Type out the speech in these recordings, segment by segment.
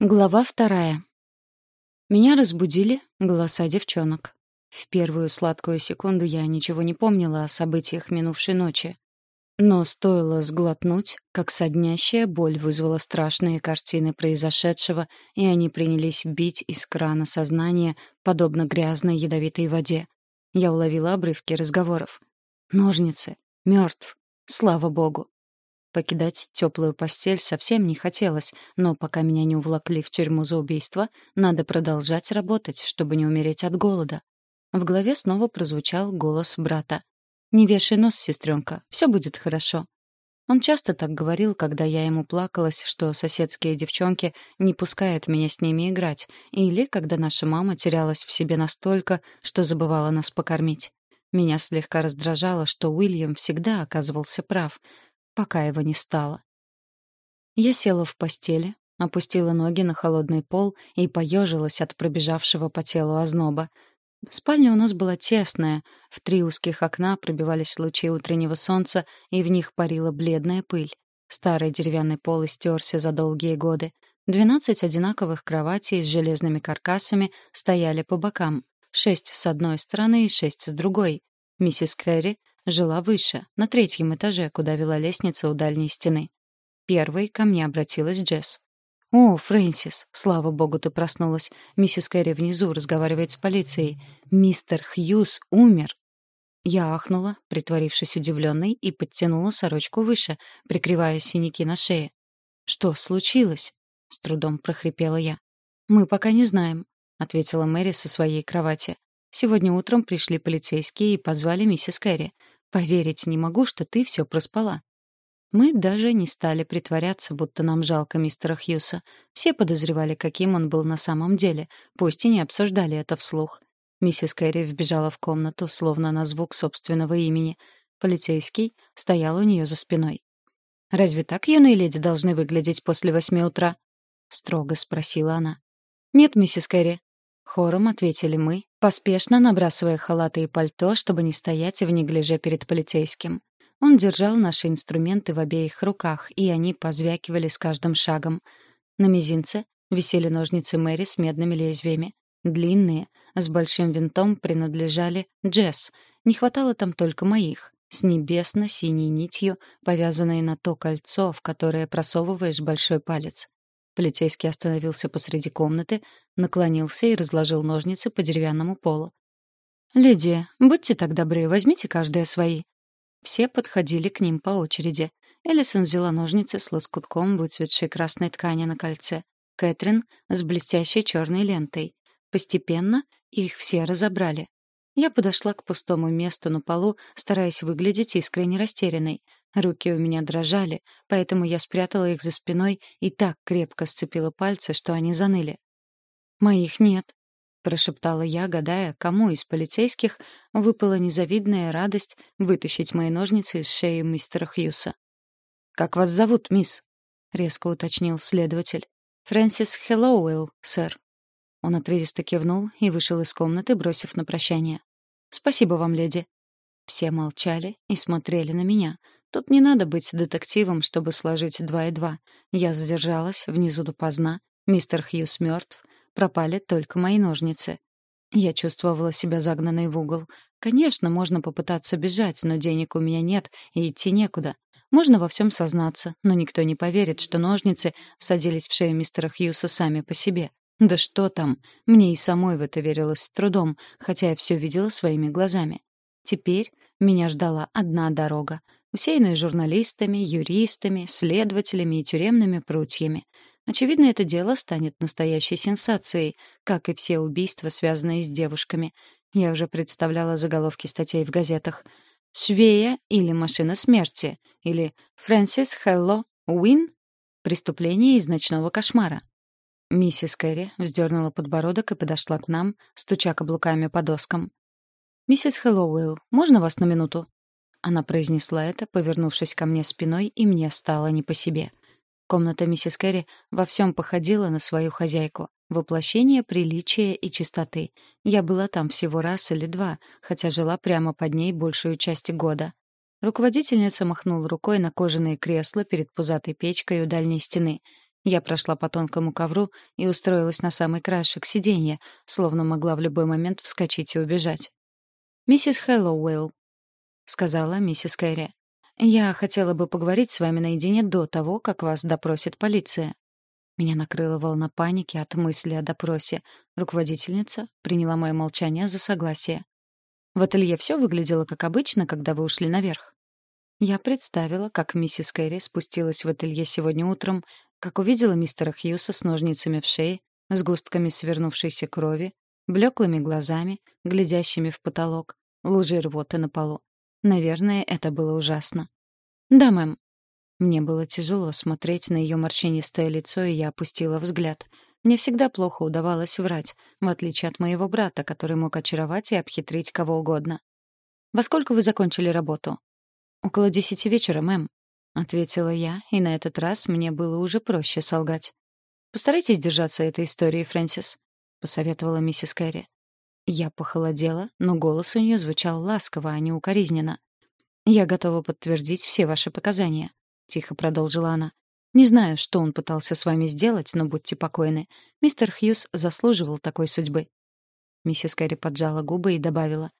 Глава вторая. Меня разбудили голоса девчонок. В первую сладкую секунду я ничего не помнила о событиях минувшей ночи. Но стоило сглотнуть, как соднящая боль вызвала страшные картины произошедшего, и они принялись бить из крана сознания, подобно грязной ядовитой воде. Я уловила обрывки разговоров. «Ножницы. Мертв. Слава богу. Покидать теплую постель совсем не хотелось, но пока меня не увлакли в тюрьму за убийство, надо продолжать работать, чтобы не умереть от голода. В голове снова прозвучал голос брата. «Не вешай нос, сестренка, все будет хорошо». Он часто так говорил, когда я ему плакалась, что соседские девчонки не пускают меня с ними играть, или когда наша мама терялась в себе настолько, что забывала нас покормить. Меня слегка раздражало, что Уильям всегда оказывался прав — пока его не стало. Я села в постели, опустила ноги на холодный пол и поежилась от пробежавшего по телу озноба. Спальня у нас была тесная, в три узких окна пробивались лучи утреннего солнца, и в них парила бледная пыль. Старый деревянный пол истерся за долгие годы. Двенадцать одинаковых кроватей с железными каркасами стояли по бокам. Шесть с одной стороны и шесть с другой. Миссис Кэрри жила выше, на третьем этаже, куда вела лестница у дальней стены. Первой ко мне обратилась Джесс. «О, Фрэнсис, слава богу, ты проснулась. Миссис Кэрри внизу разговаривает с полицией. Мистер Хьюз умер». Я ахнула, притворившись удивленной, и подтянула сорочку выше, прикрывая синяки на шее. «Что случилось?» — с трудом прохрипела я. «Мы пока не знаем», — ответила Мэри со своей кровати. «Сегодня утром пришли полицейские и позвали миссис Кэрри. Поверить не могу, что ты все проспала. Мы даже не стали притворяться, будто нам жалко мистера Хьюса. Все подозревали, каким он был на самом деле, пусть и не обсуждали это вслух. Миссис Кэрри вбежала в комнату, словно на звук собственного имени. Полицейский стоял у нее за спиной. «Разве так юные леди должны выглядеть после восьми утра?» — строго спросила она. «Нет, миссис Кэрри». Хором ответили мы, поспешно набрасывая халаты и пальто, чтобы не стоять в неглиже перед полицейским. Он держал наши инструменты в обеих руках, и они позвякивали с каждым шагом. На мизинце висели ножницы Мэри с медными лезвиями. Длинные, с большим винтом принадлежали Джесс. Не хватало там только моих, с небесно-синей нитью, повязанной на то кольцо, в которое просовываешь большой палец. Полицейский остановился посреди комнаты, наклонился и разложил ножницы по деревянному полу. «Леди, будьте так добры, возьмите каждая свои». Все подходили к ним по очереди. Эллисон взяла ножницы с лоскутком выцветшей красной ткани на кольце. Кэтрин — с блестящей черной лентой. Постепенно их все разобрали. Я подошла к пустому месту на полу, стараясь выглядеть искренне растерянной. Руки у меня дрожали, поэтому я спрятала их за спиной и так крепко сцепила пальцы, что они заныли. «Моих нет», — прошептала я, гадая, кому из полицейских выпала незавидная радость вытащить мои ножницы из шеи мистера Хьюса. «Как вас зовут, мисс?» — резко уточнил следователь. «Фрэнсис Хэллоуэлл, сэр». Он отрывисто кивнул и вышел из комнаты, бросив на прощание. «Спасибо вам, леди». Все молчали и смотрели на меня — Тут не надо быть детективом, чтобы сложить два и два. Я задержалась внизу допоздна. Мистер Хьюс мертв. Пропали только мои ножницы. Я чувствовала себя загнанной в угол. Конечно, можно попытаться бежать, но денег у меня нет, и идти некуда. Можно во всем сознаться, но никто не поверит, что ножницы всадились в шею мистера Хьюса сами по себе. Да что там, мне и самой в это верилось с трудом, хотя я все видела своими глазами. Теперь меня ждала одна дорога — усеянная журналистами, юристами, следователями и тюремными прутьями. Очевидно, это дело станет настоящей сенсацией, как и все убийства, связанные с девушками. Я уже представляла заголовки статей в газетах. «Швея» или «Машина смерти» или «Фрэнсис Хелло Уин» «Преступление из ночного кошмара». Миссис Кэрри вздернула подбородок и подошла к нам, стуча каблуками по доскам. «Миссис Хэллоуэлл, можно вас на минуту?» Она произнесла это, повернувшись ко мне спиной, и мне стало не по себе. Комната миссис Кэрри во всем походила на свою хозяйку. Воплощение приличия и чистоты. Я была там всего раз или два, хотя жила прямо под ней большую часть года. Руководительница махнула рукой на кожаные кресла перед пузатой печкой у дальней стены. Я прошла по тонкому ковру и устроилась на самый краешек сиденья, словно могла в любой момент вскочить и убежать. «Миссис Хэллоуэлл», — сказала миссис Кэрри, — «я хотела бы поговорить с вами наедине до того, как вас допросит полиция». Меня накрыла волна паники от мысли о допросе. Руководительница приняла мое молчание за согласие. В ателье все выглядело как обычно, когда вы ушли наверх. Я представила, как миссис Кэрри спустилась в ателье сегодня утром, как увидела мистера Хьюса с ножницами в шее, с густками свернувшейся крови, блеклыми глазами, глядящими в потолок, лужей рвоты на полу. Наверное, это было ужасно. «Да, мэм», мне было тяжело смотреть на ее морщинистое лицо, и я опустила взгляд. Мне всегда плохо удавалось врать, в отличие от моего брата, который мог очаровать и обхитрить кого угодно. «Во сколько вы закончили работу?» «Около десяти вечера, мэм», — ответила я, и на этот раз мне было уже проще солгать. «Постарайтесь держаться этой истории, Фрэнсис», — посоветовала миссис Кэрри. Я похолодела, но голос у нее звучал ласково, а не укоризненно. «Я готова подтвердить все ваши показания. — тихо продолжила она. «Не знаю, что он пытался с вами сделать, но будьте покойны. Мистер Хьюз заслуживал такой судьбы». Миссис Кэрри поджала губы и добавила.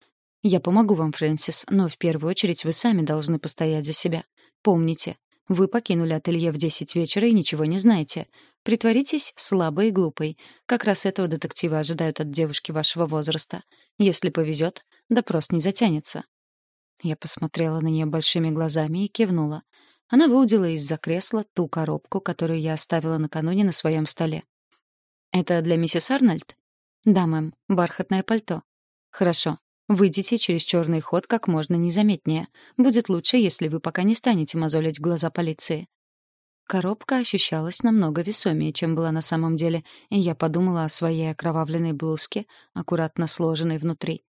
«Я помогу вам, Фрэнсис, но в первую очередь вы сами должны постоять за себя. Помните, вы покинули ателье в десять вечера и ничего не знаете. Притворитесь слабой и глупой. Как раз этого детектива ожидают от девушки вашего возраста. Если повезет, допрос не затянется». Я посмотрела на нее большими глазами и кивнула. Она выудила из-за кресла ту коробку, которую я оставила накануне на своем столе. «Это для миссис Арнольд?» «Да, мэм. Бархатное пальто». «Хорошо. Выйдите через черный ход как можно незаметнее. Будет лучше, если вы пока не станете мозолить глаза полиции». Коробка ощущалась намного весомее, чем была на самом деле, и я подумала о своей окровавленной блузке, аккуратно сложенной внутри.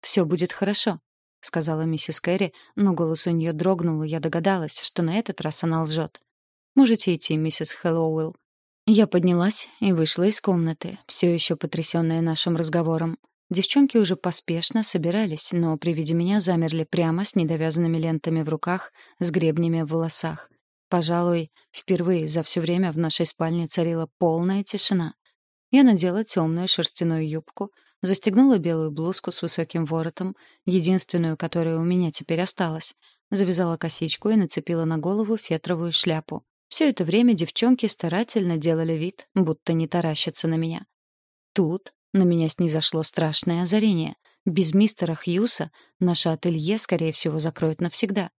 «Все будет хорошо», — сказала миссис Кэрри, но голос у нее дрогнул, и я догадалась, что на этот раз она лжет. «Можете идти, миссис Хэллоуэлл». Я поднялась и вышла из комнаты, все еще потрясённая нашим разговором. Девчонки уже поспешно собирались, но при виде меня замерли прямо с недовязанными лентами в руках, с гребнями в волосах. Пожалуй, впервые за все время в нашей спальне царила полная тишина. Я надела темную шерстяную юбку, Застегнула белую блузку с высоким воротом, единственную, которая у меня теперь осталась. Завязала косичку и нацепила на голову фетровую шляпу. Все это время девчонки старательно делали вид, будто не таращатся на меня. Тут на меня снизошло страшное озарение. Без мистера Хьюса наше ателье, скорее всего, закроют навсегда.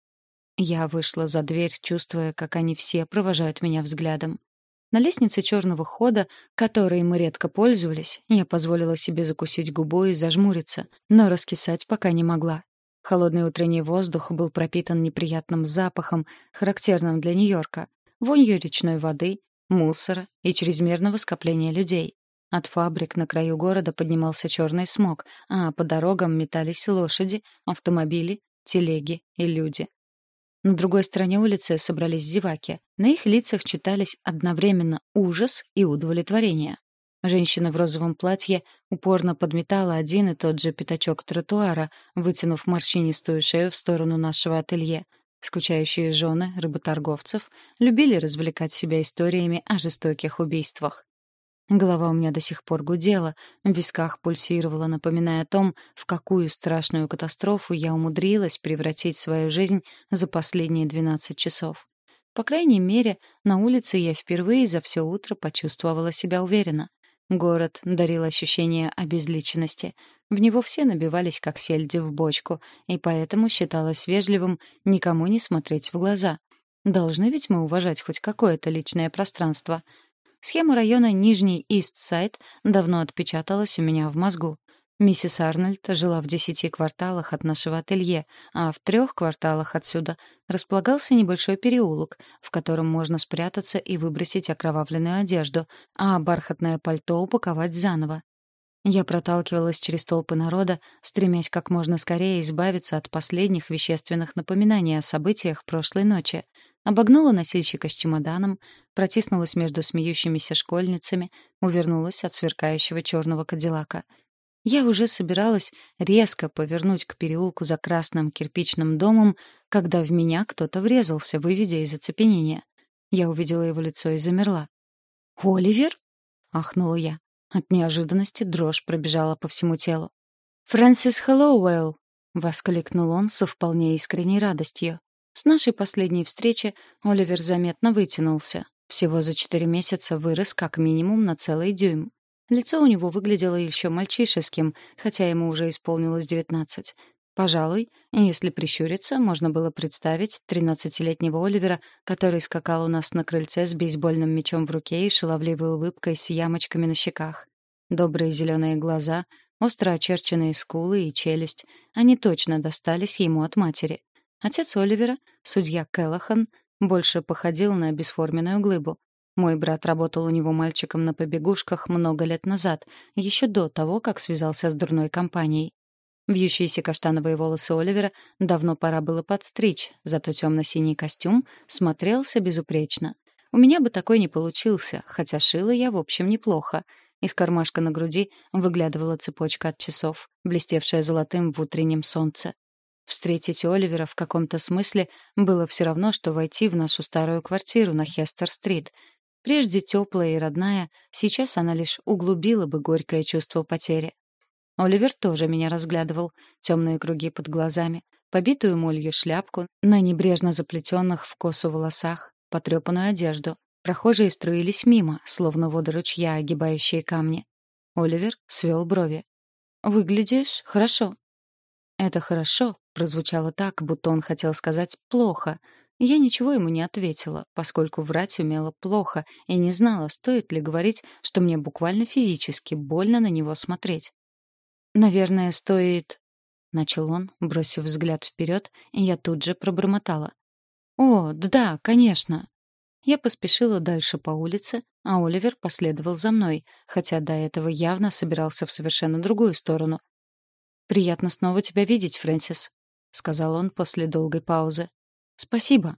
Я вышла за дверь, чувствуя, как они все провожают меня взглядом. На лестнице черного хода, которой мы редко пользовались, я позволила себе закусить губу и зажмуриться, но раскисать пока не могла. Холодный утренний воздух был пропитан неприятным запахом, характерным для Нью-Йорка, вонью речной воды, мусора и чрезмерного скопления людей. От фабрик на краю города поднимался черный смог, а по дорогам метались лошади, автомобили, телеги и люди. На другой стороне улицы собрались зеваки. На их лицах читались одновременно ужас и удовлетворение. Женщина в розовом платье упорно подметала один и тот же пятачок тротуара, вытянув морщинистую шею в сторону нашего ателье. Скучающие жены работорговцев любили развлекать себя историями о жестоких убийствах. Голова у меня до сих пор гудела, в висках пульсировала, напоминая о том, в какую страшную катастрофу я умудрилась превратить свою жизнь за последние 12 часов. По крайней мере, на улице я впервые за все утро почувствовала себя уверенно. Город дарил ощущение обезличенности. В него все набивались, как сельди в бочку, и поэтому считалось вежливым никому не смотреть в глаза. Должны ведь мы уважать хоть какое-то личное пространство — Схема района Нижний Ист-Сайд давно отпечаталась у меня в мозгу. Миссис Арнольд жила в десяти кварталах от нашего ателье, а в трех кварталах отсюда располагался небольшой переулок, в котором можно спрятаться и выбросить окровавленную одежду, а бархатное пальто упаковать заново. Я проталкивалась через толпы народа, стремясь как можно скорее избавиться от последних вещественных напоминаний о событиях прошлой ночи. Обогнула носильщика с чемоданом, протиснулась между смеющимися школьницами, увернулась от сверкающего черного кадиллака. Я уже собиралась резко повернуть к переулку за красным кирпичным домом, когда в меня кто-то врезался, выведя из оцепенения. Я увидела его лицо и замерла. «Оливер?» — ахнула я. От неожиданности дрожь пробежала по всему телу. «Фрэнсис Хэллоуэлл!» — воскликнул он со вполне искренней радостью. С нашей последней встречи Оливер заметно вытянулся. Всего за четыре месяца вырос как минимум на целый дюйм. Лицо у него выглядело еще мальчишеским, хотя ему уже исполнилось девятнадцать. Пожалуй, если прищуриться, можно было представить тринадцатилетнего Оливера, который скакал у нас на крыльце с бейсбольным мячом в руке и шаловливой улыбкой с ямочками на щеках. Добрые зеленые глаза, остро очерченные скулы и челюсть. Они точно достались ему от матери. Отец Оливера, судья Келлахан, больше походил на бесформенную глыбу. Мой брат работал у него мальчиком на побегушках много лет назад, еще до того, как связался с дурной компанией. Вьющиеся каштановые волосы Оливера давно пора было подстричь, зато темно-синий костюм смотрелся безупречно. У меня бы такой не получился, хотя шила я, в общем, неплохо. Из кармашка на груди выглядывала цепочка от часов, блестевшая золотым в утреннем солнце. Встретить Оливера в каком-то смысле было все равно, что войти в нашу старую квартиру на Хестер-стрит. Прежде теплая и родная, сейчас она лишь углубила бы горькое чувство потери. Оливер тоже меня разглядывал. Темные круги под глазами, побитую молью шляпку, на небрежно заплетенных в косу волосах, потрепанную одежду. Прохожие струились мимо, словно воды ручья, огибающие камни. Оливер свел брови. «Выглядишь хорошо». «Это хорошо» прозвучало так, будто он хотел сказать «плохо». Я ничего ему не ответила, поскольку врать умела плохо и не знала, стоит ли говорить, что мне буквально физически больно на него смотреть. «Наверное, стоит...» — начал он, бросив взгляд вперед, и я тут же пробормотала. «О, да, конечно!» Я поспешила дальше по улице, а Оливер последовал за мной, хотя до этого явно собирался в совершенно другую сторону. «Приятно снова тебя видеть, Фрэнсис», — сказал он после долгой паузы. «Спасибо».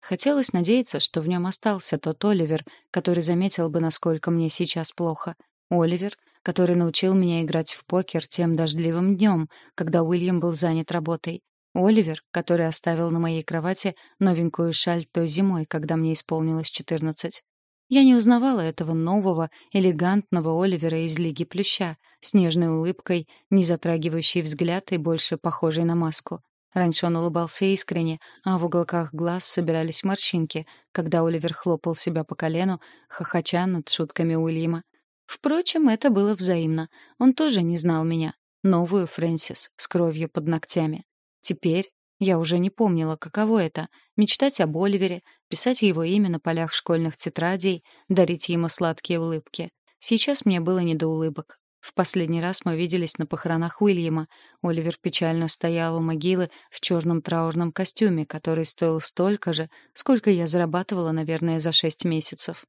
Хотелось надеяться, что в нем остался тот Оливер, который заметил бы, насколько мне сейчас плохо. Оливер, который научил меня играть в покер тем дождливым днем, когда Уильям был занят работой. Оливер, который оставил на моей кровати новенькую шаль той зимой, когда мне исполнилось четырнадцать. Я не узнавала этого нового, элегантного Оливера из Лиги Плюща, с нежной улыбкой, не затрагивающей взгляд и больше похожей на маску. Раньше он улыбался искренне, а в уголках глаз собирались морщинки, когда Оливер хлопал себя по колену, хохоча над шутками Уильяма. Впрочем, это было взаимно. Он тоже не знал меня. Новую Фрэнсис с кровью под ногтями. Теперь я уже не помнила, каково это — мечтать об Оливере, писать его имя на полях школьных тетрадей, дарить ему сладкие улыбки. Сейчас мне было не до улыбок. В последний раз мы виделись на похоронах Уильяма. Оливер печально стоял у могилы в черном траурном костюме, который стоил столько же, сколько я зарабатывала, наверное, за шесть месяцев.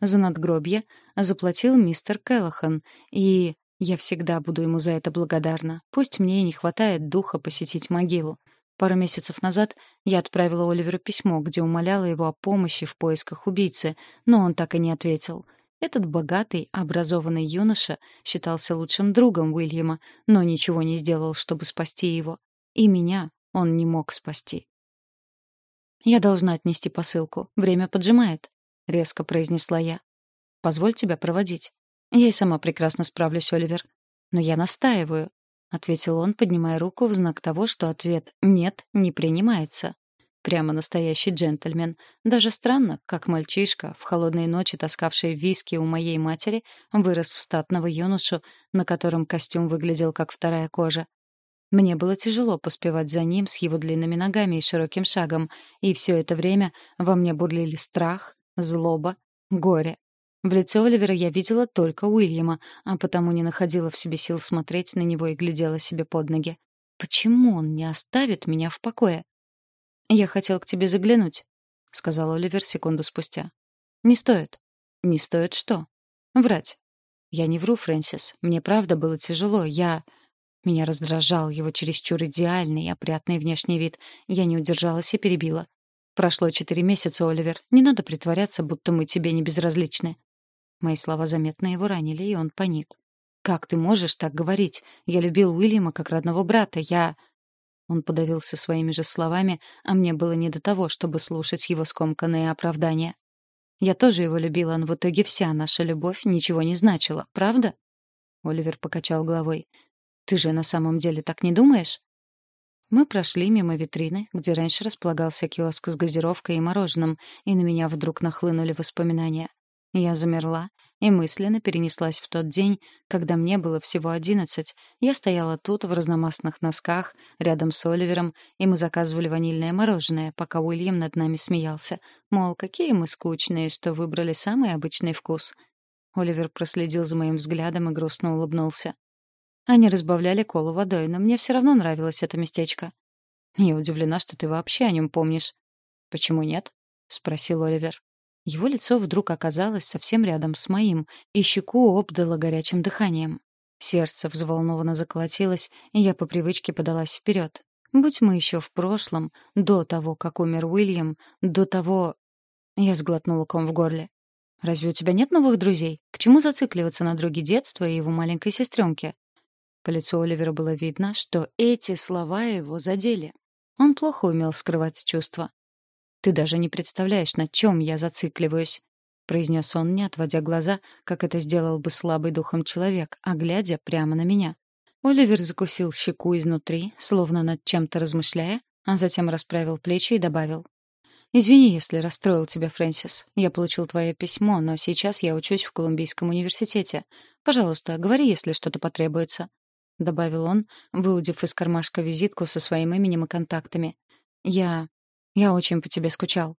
За надгробье заплатил мистер Келлахан, и я всегда буду ему за это благодарна. Пусть мне и не хватает духа посетить могилу. Пару месяцев назад я отправила Оливеру письмо, где умоляла его о помощи в поисках убийцы, но он так и не ответил. Этот богатый, образованный юноша считался лучшим другом Уильяма, но ничего не сделал, чтобы спасти его. И меня он не мог спасти. «Я должна отнести посылку. Время поджимает», — резко произнесла я. «Позволь тебя проводить. Я и сама прекрасно справлюсь, Оливер. Но я настаиваю», — ответил он, поднимая руку в знак того, что ответ «нет» не принимается. Прямо настоящий джентльмен. Даже странно, как мальчишка, в холодные ночи таскавший виски у моей матери, вырос в статного юношу, на котором костюм выглядел как вторая кожа. Мне было тяжело поспевать за ним с его длинными ногами и широким шагом, и все это время во мне бурлили страх, злоба, горе. В лице Оливера я видела только Уильяма, а потому не находила в себе сил смотреть на него и глядела себе под ноги. Почему он не оставит меня в покое? «Я хотел к тебе заглянуть», — сказал Оливер секунду спустя. «Не стоит». «Не стоит что?» «Врать». «Я не вру, Фрэнсис. Мне правда было тяжело. Я...» Меня раздражал его чересчур идеальный и опрятный внешний вид. Я не удержалась и перебила. Прошло четыре месяца, Оливер. Не надо притворяться, будто мы тебе не безразличны. Мои слова заметно его ранили, и он паник. Как ты можешь так говорить? Я любил Уильяма как родного брата. Я Он подавился своими же словами, а мне было не до того, чтобы слушать его скомканные оправдания. Я тоже его любила, но в итоге вся наша любовь ничего не значила, правда?» Оливер покачал головой. «Ты же на самом деле так не думаешь?» Мы прошли мимо витрины, где раньше располагался киоск с газировкой и мороженым, и на меня вдруг нахлынули воспоминания. Я замерла и мысленно перенеслась в тот день, когда мне было всего одиннадцать. Я стояла тут в разномастных носках, рядом с Оливером, и мы заказывали ванильное мороженое, пока Уильям над нами смеялся. Мол, какие мы скучные, что выбрали самый обычный вкус. Оливер проследил за моим взглядом и грустно улыбнулся. Они разбавляли колу водой, но мне все равно нравилось это местечко. Я удивлена, что ты вообще о нем помнишь. Почему нет? спросил Оливер. Его лицо вдруг оказалось совсем рядом с моим, и щеку обдало горячим дыханием. Сердце взволнованно заколотилось, и я по привычке подалась вперед. Будь мы еще в прошлом, до того, как умер Уильям, до того... Я сглотнула ком в горле. «Разве у тебя нет новых друзей? К чему зацикливаться на друге детства и его маленькой сестренке?» По лицу Оливера было видно, что эти слова его задели. Он плохо умел скрывать чувства. «Ты даже не представляешь, на чем я зацикливаюсь», — произнес он, не отводя глаза, как это сделал бы слабый духом человек, а глядя прямо на меня. Оливер закусил щеку изнутри, словно над чем-то размышляя, а затем расправил плечи и добавил. «Извини, если расстроил тебя, Фрэнсис. Я получил твое письмо, но сейчас я учусь в Колумбийском университете. Пожалуйста, говори, если что-то потребуется». — добавил он, выудив из кармашка визитку со своим именем и контактами. «Я... я очень по тебе скучал».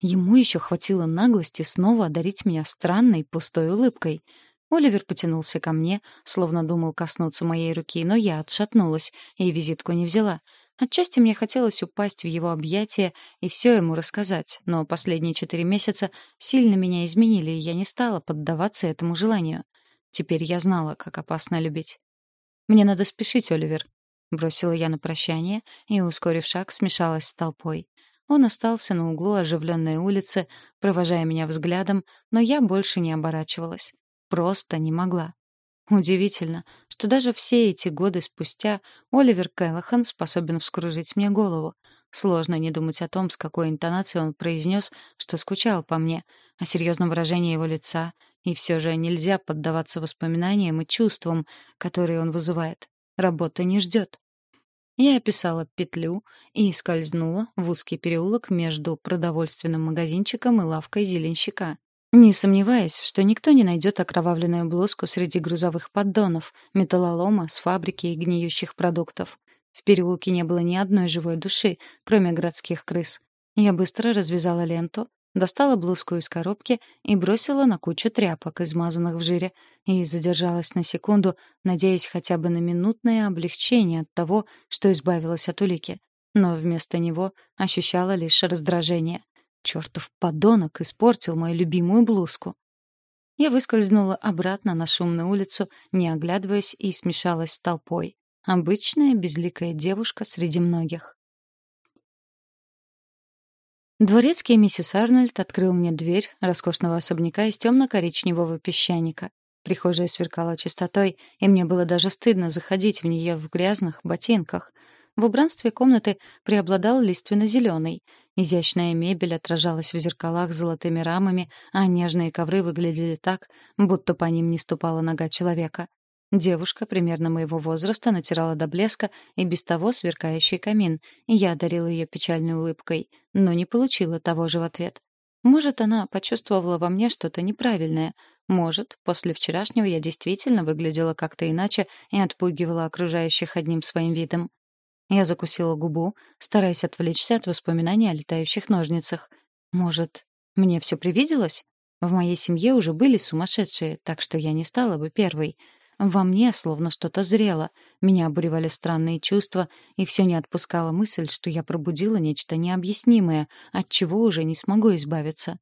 Ему еще хватило наглости снова одарить меня странной, пустой улыбкой. Оливер потянулся ко мне, словно думал коснуться моей руки, но я отшатнулась и визитку не взяла. Отчасти мне хотелось упасть в его объятия и все ему рассказать, но последние четыре месяца сильно меня изменили, и я не стала поддаваться этому желанию. Теперь я знала, как опасно любить. «Мне надо спешить, Оливер», — бросила я на прощание и, ускорив шаг, смешалась с толпой. Он остался на углу оживленной улицы, провожая меня взглядом, но я больше не оборачивалась. Просто не могла. Удивительно, что даже все эти годы спустя Оливер Келлахан способен вскружить мне голову. Сложно не думать о том, с какой интонацией он произнес, что скучал по мне, о серьезном выражении его лица, и все же нельзя поддаваться воспоминаниям и чувствам, которые он вызывает. Работа не ждет. Я описала петлю и скользнула в узкий переулок между продовольственным магазинчиком и лавкой зеленщика. Не сомневаясь, что никто не найдет окровавленную блузку среди грузовых поддонов, металлолома с фабрики и гниющих продуктов. В переулке не было ни одной живой души, кроме городских крыс. Я быстро развязала ленту, достала блузку из коробки и бросила на кучу тряпок, измазанных в жире, и задержалась на секунду, надеясь хотя бы на минутное облегчение от того, что избавилась от улики. Но вместо него ощущала лишь раздражение. Чёртов подонок испортил мою любимую блузку. Я выскользнула обратно на шумную улицу, не оглядываясь, и смешалась с толпой. Обычная безликая девушка среди многих. Дворецкий миссис Арнольд открыл мне дверь роскошного особняка из темно-коричневого песчаника. Прихожая сверкала чистотой, и мне было даже стыдно заходить в нее в грязных ботинках. В убранстве комнаты преобладал лиственно-зеленый. Изящная мебель отражалась в зеркалах золотыми рамами, а нежные ковры выглядели так, будто по ним не ступала нога человека. Девушка примерно моего возраста натирала до блеска и без того сверкающий камин, и я одарила ее печальной улыбкой, но не получила того же в ответ. Может, она почувствовала во мне что-то неправильное. Может, после вчерашнего я действительно выглядела как-то иначе и отпугивала окружающих одним своим видом. Я закусила губу, стараясь отвлечься от воспоминаний о летающих ножницах. Может, мне все привиделось? В моей семье уже были сумасшедшие, так что я не стала бы первой — во мне словно что-то зрело, меня обуревали странные чувства, и все не отпускала мысль, что я пробудила нечто необъяснимое, от чего уже не смогу избавиться.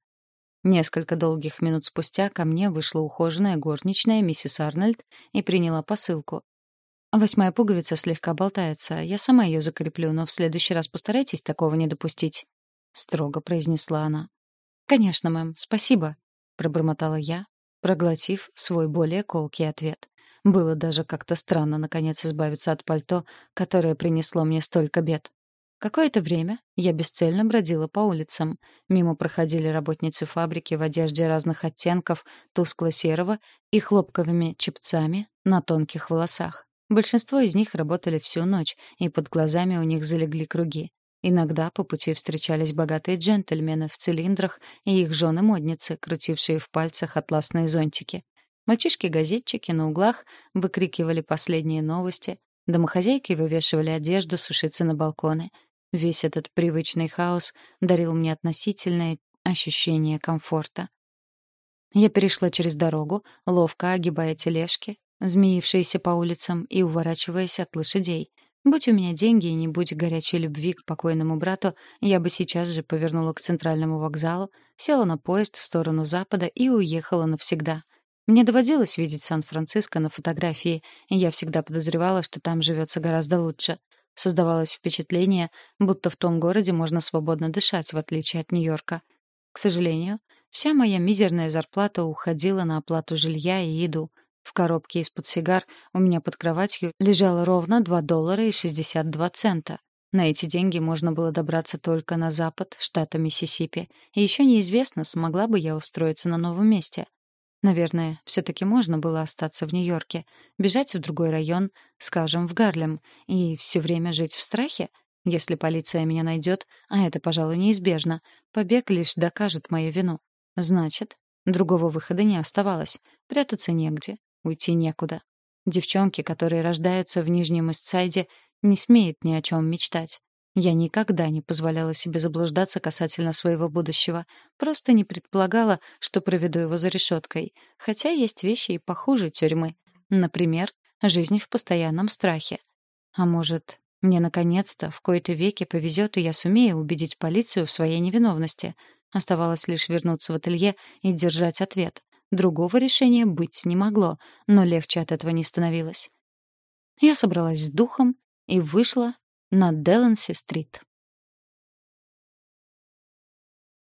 Несколько долгих минут спустя ко мне вышла ухоженная горничная миссис Арнольд и приняла посылку. Восьмая пуговица слегка болтается. Я сама ее закреплю, но в следующий раз постарайтесь такого не допустить, строго произнесла она. Конечно, мэм, спасибо, пробормотала я, проглотив свой более колкий ответ. Было даже как-то странно наконец избавиться от пальто, которое принесло мне столько бед. Какое-то время я бесцельно бродила по улицам. Мимо проходили работницы фабрики в одежде разных оттенков, тускло-серого и хлопковыми чепцами на тонких волосах. Большинство из них работали всю ночь, и под глазами у них залегли круги. Иногда по пути встречались богатые джентльмены в цилиндрах и их жены-модницы, крутившие в пальцах атласные зонтики. Мальчишки-газетчики на углах выкрикивали последние новости, домохозяйки вывешивали одежду сушиться на балконы. Весь этот привычный хаос дарил мне относительное ощущение комфорта. Я перешла через дорогу, ловко огибая тележки, змеившиеся по улицам и уворачиваясь от лошадей. Будь у меня деньги и не будь горячей любви к покойному брату, я бы сейчас же повернула к центральному вокзалу, села на поезд в сторону запада и уехала навсегда. Мне доводилось видеть Сан-Франциско на фотографии, и я всегда подозревала, что там живется гораздо лучше. Создавалось впечатление, будто в том городе можно свободно дышать, в отличие от Нью-Йорка. К сожалению, вся моя мизерная зарплата уходила на оплату жилья и еду — в коробке из-под сигар у меня под кроватью лежало ровно 2 доллара и 62 цента. На эти деньги можно было добраться только на запад штата Миссисипи, и еще неизвестно, смогла бы я устроиться на новом месте. Наверное, все-таки можно было остаться в Нью-Йорке, бежать в другой район, скажем, в Гарлем, и все время жить в страхе, если полиция меня найдет, а это, пожалуй, неизбежно, побег лишь докажет мою вину. Значит, другого выхода не оставалось, прятаться негде, Уйти некуда. Девчонки, которые рождаются в Нижнем Истсайде, не смеют ни о чем мечтать. Я никогда не позволяла себе заблуждаться касательно своего будущего, просто не предполагала, что проведу его за решеткой. Хотя есть вещи и похуже тюрьмы. Например, жизнь в постоянном страхе. А может, мне наконец-то в кои-то веке повезет, и я сумею убедить полицию в своей невиновности. Оставалось лишь вернуться в ателье и держать ответ. Другого решения быть не могло, но легче от этого не становилось. Я собралась с духом и вышла на Деланси-стрит.